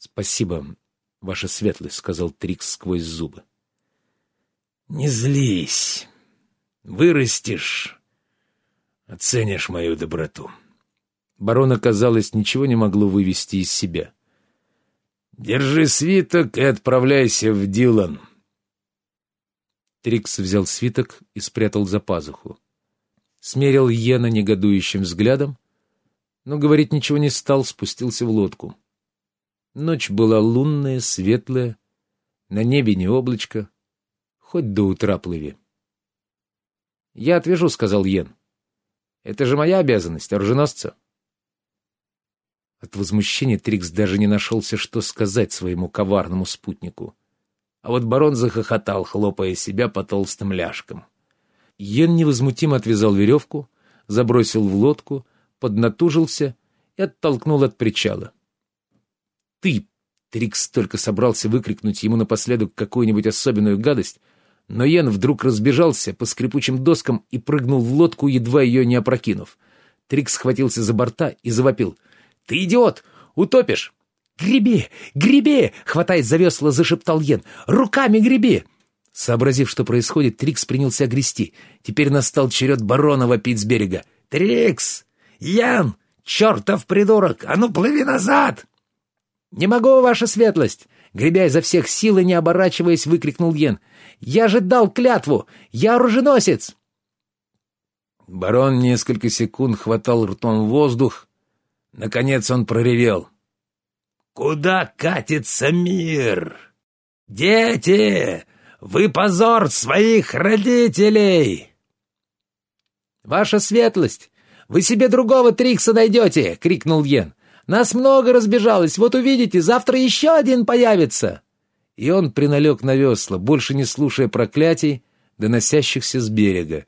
«Спасибо, ваша светлость», — сказал Трикс сквозь зубы. «Не злись. Вырастешь, оценишь мою доброту». Барона, казалось, ничего не могло вывести из себя. «Держи свиток и отправляйся в Дилан». Трикс взял свиток и спрятал за пазуху. Смерил Йена негодующим взглядом, но говорить ничего не стал, спустился в лодку. Ночь была лунная, светлая, на небе не облачко, хоть до утра плыви. «Я отвяжу», — сказал Йен. «Это же моя обязанность, оруженосца». От возмущения Трикс даже не нашелся, что сказать своему коварному спутнику. А вот барон захохотал, хлопая себя по толстым ляжкам. Йен невозмутимо отвязал веревку, забросил в лодку, поднатужился и оттолкнул от причала. «Ты!» — Трикс только собрался выкрикнуть ему напоследок какую-нибудь особенную гадость, но Йен вдруг разбежался по скрипучим доскам и прыгнул в лодку, едва ее не опрокинув. Трикс схватился за борта и завопил. «Ты идиот! Утопишь!» «Греби! Греби!» — хватаясь за весла, зашептал Йен. «Руками греби!» Сообразив, что происходит, Трикс принялся грести. Теперь настал черед барона вопить с берега. «Трикс! Ян! Чертов придурок! А ну, плыви назад!» «Не могу, ваша светлость!» Гребя изо всех сил и не оборачиваясь, выкрикнул Йен. «Я же дал клятву! Я оруженосец!» Барон несколько секунд хватал ртом воздух. Наконец он проревел. «Куда катится мир? Дети! Вы позор своих родителей!» «Ваша светлость! Вы себе другого Трикса найдете!» — крикнул Йен. «Нас много разбежалось, вот увидите, завтра еще один появится!» И он приналег на весла, больше не слушая проклятий, доносящихся с берега.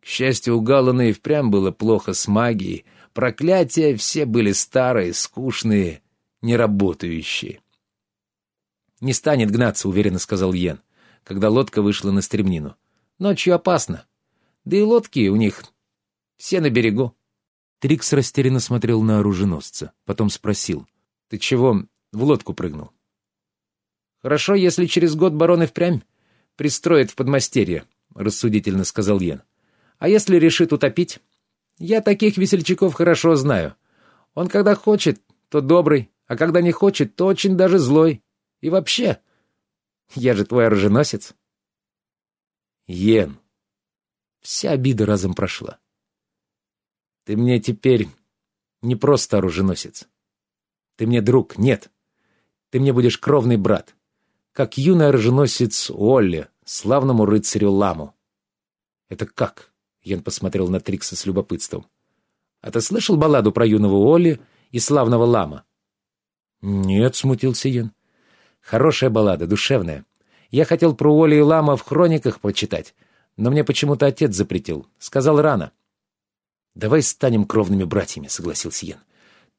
К счастью, у Галлана и впрямь было плохо с магией, проклятия все были старые, скучные, неработающие. «Не станет гнаться», — уверенно сказал Йен когда лодка вышла на стремнину. Ночью опасно. Да и лодки у них все на берегу. Трикс растерянно смотрел на оруженосца, потом спросил. «Ты чего в лодку прыгнул?» «Хорошо, если через год барон и впрямь пристроит в подмастерье», — рассудительно сказал Йен. «А если решит утопить? Я таких весельчаков хорошо знаю. Он когда хочет, то добрый, а когда не хочет, то очень даже злой. И вообще, я же твой оруженосец. Йен. Вся обида разом прошла. Ты мне теперь не просто оруженосец. Ты мне друг, нет. Ты мне будешь кровный брат. Как юный оруженосец Олли, славному рыцарю Ламу. Это как? Йен посмотрел на Трикса с любопытством. А ты слышал балладу про юного Олли и славного Лама? Нет, смутился Йен. Хорошая баллада, душевная. Я хотел про Оли и Лама в хрониках прочитать, но мне почему-то отец запретил. Сказал рано. «Давай станем кровными братьями», — согласился Йен.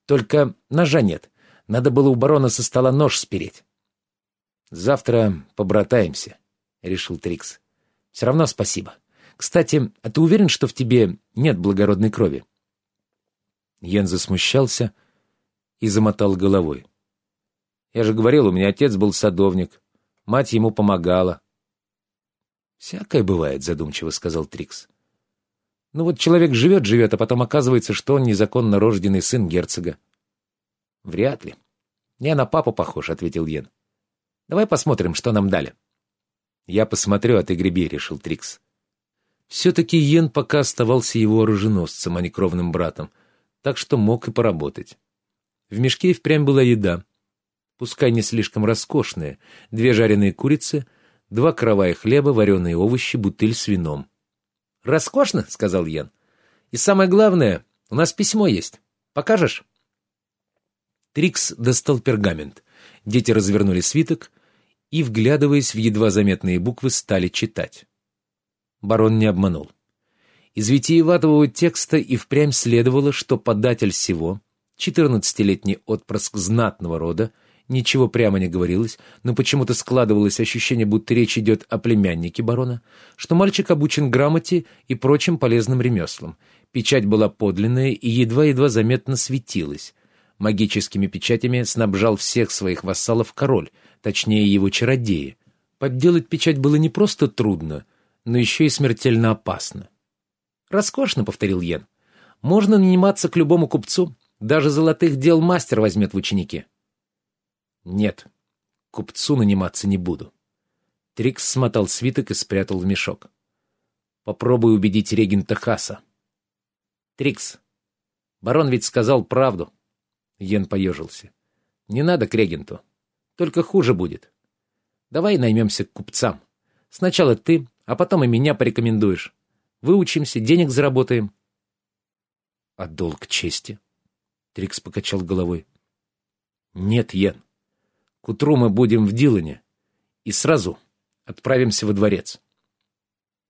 «Только ножа нет. Надо было у барона со стола нож спереть». «Завтра побратаемся», — решил Трикс. «Все равно спасибо. Кстати, а ты уверен, что в тебе нет благородной крови?» Йен засмущался и замотал головой. Я же говорил, у меня отец был садовник. Мать ему помогала. «Всякое бывает», — задумчиво сказал Трикс. «Ну вот человек живет-живет, а потом оказывается, что он незаконно рожденный сын герцога». «Вряд ли. Я на папу похож», — ответил Йен. «Давай посмотрим, что нам дали». «Я посмотрю, а ты греби», — решил Трикс. Все-таки Йен пока оставался его оруженосцем, а не кровным братом, так что мог и поработать. В мешке впрямь была еда — пускай не слишком роскошные, две жареные курицы, два каравая хлеба, вареные овощи, бутыль с вином. «Роскошно?» — сказал Ян. «И самое главное, у нас письмо есть. Покажешь?» Трикс достал пергамент. Дети развернули свиток и, вглядываясь в едва заметные буквы, стали читать. Барон не обманул. Из витиеватого текста и впрямь следовало, что податель всего, четырнадцатилетний отпрыск знатного рода, Ничего прямо не говорилось, но почему-то складывалось ощущение, будто речь идет о племяннике барона, что мальчик обучен грамоте и прочим полезным ремеслам. Печать была подлинная и едва-едва заметно светилась. Магическими печатями снабжал всех своих вассалов король, точнее его чародеи. Подделать печать было не просто трудно, но еще и смертельно опасно. «Роскошно», — повторил Йен. «Можно наниматься к любому купцу. Даже золотых дел мастер возьмет в ученики». «Нет, купцу наниматься не буду». Трикс смотал свиток и спрятал в мешок. «Попробуй убедить регента Хаса». «Трикс, барон ведь сказал правду». Йен поежился. «Не надо к регенту. Только хуже будет. Давай наймемся к купцам. Сначала ты, а потом и меня порекомендуешь. Выучимся, денег заработаем». «А долг чести?» Трикс покачал головой. «Нет, Йен. К утру мы будем в Дилане и сразу отправимся во дворец».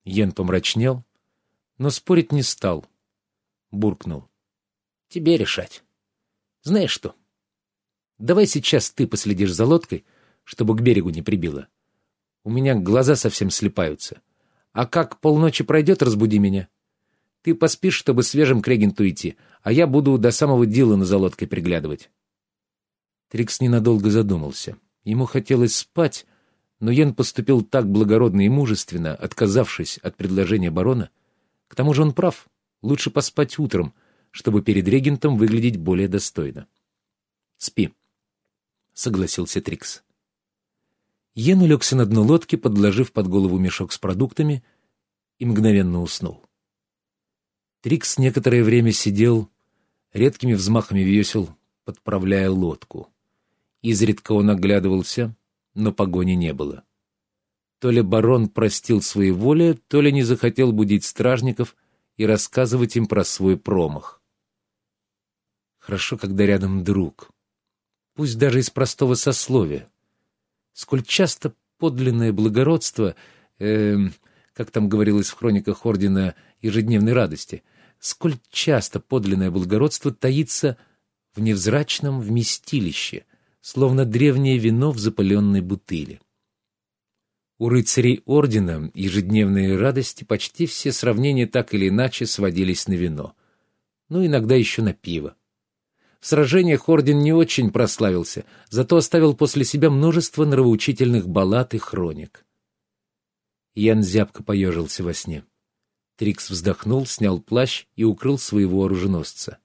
Йен помрачнел, но спорить не стал. Буркнул. «Тебе решать». Знаешь что? Давай сейчас ты последишь за лодкой, чтобы к берегу не прибило. У меня глаза совсем слепаются. А как полночи пройдет, разбуди меня. Ты поспишь, чтобы свежим к регенту идти, а я буду до самого Дилана за лодкой приглядывать. Трикс ненадолго задумался. Ему хотелось спать, но Йен поступил так благородно и мужественно, отказавшись от предложения барона. К тому же он прав. Лучше поспать утром — чтобы перед регентом выглядеть более достойно. «Спи», — согласился Трикс. Йен улегся на дно лодки, подложив под голову мешок с продуктами, и мгновенно уснул. Трикс некоторое время сидел, редкими взмахами весел, подправляя лодку. Изредка он оглядывался, но погони не было. То ли барон простил свои воли, то ли не захотел будить стражников и рассказывать им про свой промах. Хорошо, когда рядом друг. Пусть даже из простого сословия. Сколь часто подлинное благородство, э, как там говорилось в хрониках Ордена ежедневной радости, сколь часто подлинное благородство таится в невзрачном вместилище, словно древнее вино в запаленной бутыли. У рыцарей Ордена ежедневные радости почти все сравнения так или иначе сводились на вино, ну, иногда еще на пиво. В сражениях орден не очень прославился, зато оставил после себя множество нравоучительных баллад и хроник. Ян зябко поежился во сне. Трикс вздохнул, снял плащ и укрыл своего оруженосца.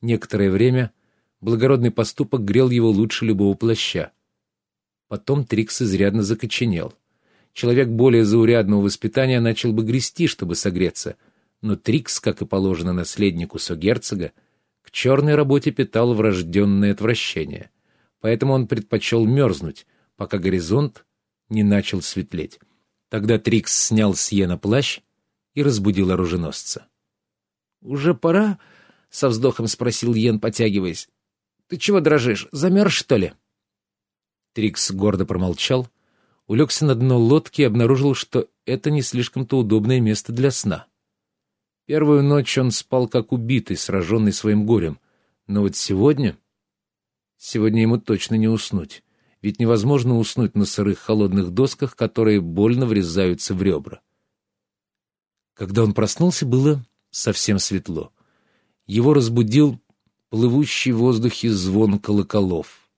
Некоторое время благородный поступок грел его лучше любого плаща. Потом Трикс изрядно закоченел. Человек более заурядного воспитания начал бы грести, чтобы согреться, но Трикс, как и положено наследнику согерцога, к черной работе питал врожденное отвращение, поэтому он предпочел мерзнуть, пока горизонт не начал светлеть. Тогда Трикс снял с Йена плащ и разбудил оруженосца. «Уже пора?» — со вздохом спросил Йен, потягиваясь. «Ты чего дрожишь? Замерз, что ли?» Трикс гордо промолчал, улегся на дно лодки и обнаружил, что это не слишком-то удобное место для сна. Первую ночь он спал как убитый, сраженный своим горем. Но вот сегодня... Сегодня ему точно не уснуть. Ведь невозможно уснуть на сырых холодных досках, которые больно врезаются в ребра. Когда он проснулся, было совсем светло. Его разбудил плывущий в воздухе звон колоколов.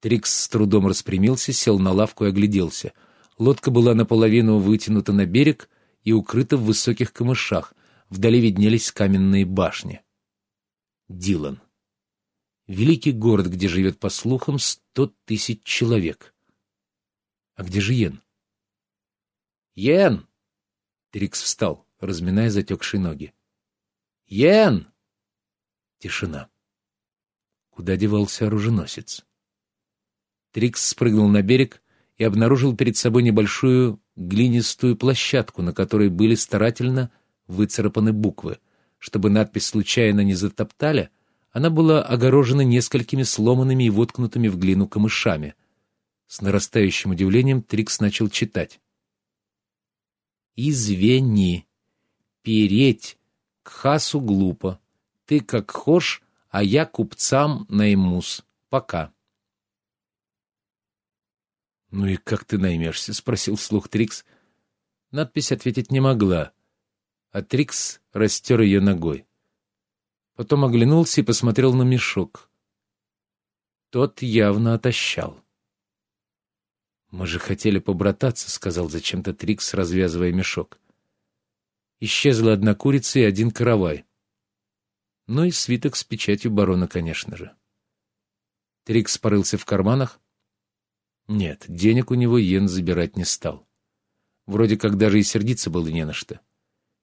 Трикс с трудом распрямился, сел на лавку и огляделся. Лодка была наполовину вытянута на берег и укрыта в высоких камышах, Вдали виднелись каменные башни. Дилан. Великий город, где живет, по слухам, сто тысяч человек. А где же Йен? Йен! Трикс встал, разминая затекшие ноги. Йен! Тишина. Куда девался оруженосец? Трикс спрыгнул на берег и обнаружил перед собой небольшую глинистую площадку, на которой были старательно выцарапаны буквы. Чтобы надпись случайно не затоптали, она была огорожена несколькими сломанными и воткнутыми в глину камышами. С нарастающим удивлением Трикс начал читать. «Извини. Переть к хасу глупо. Ты как хошь, а я купцам наймус. Пока». «Ну и как ты наймешься?» — спросил вслух Трикс. Надпись ответить не могла а Трикс растер ее ногой. Потом оглянулся и посмотрел на мешок, Тот явно отощал. «Мы же хотели побрататься», — сказал зачем-то Трикс, развязывая мешок. Исчезла одна курица и один каравай. Ну и свиток с печатью барона, конечно же. Трикс порылся в карманах. Нет, денег у него Йен забирать не стал. Вроде как даже и сердиться было не на что.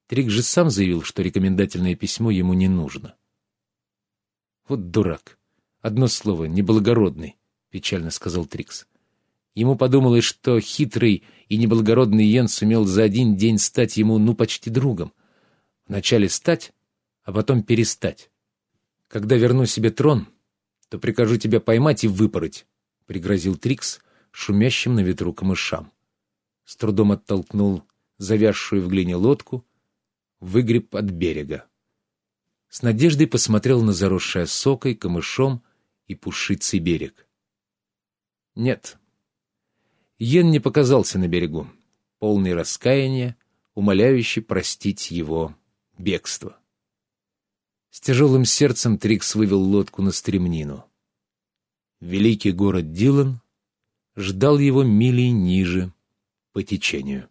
Трикс же сам заявил, что рекомендательное письмо ему не нужно. Вот дурак. Одно слово, неблагородный, — печально сказал Трикс. Ему подумалось, что хитрый и неблагородный Йен сумел за один день стать ему, ну, почти другом. Вначале стать, а потом перестать. Когда верну себе трон, то прикажу тебя поймать и выпороть, — пригрозил Трикс шумящим на ветру камышам. С трудом оттолкнул завязшую в глине лодку, выгреб от берега. С надеждой посмотрел на заросший сокой, камышом и пушицей берег. Нет, Йен не показался на берегу, полный раскаяния, умоляющий простить его бегство. С тяжелым сердцем Трикс вывел лодку на стремнину. Великий город Дилан ждал его мили ниже по течению.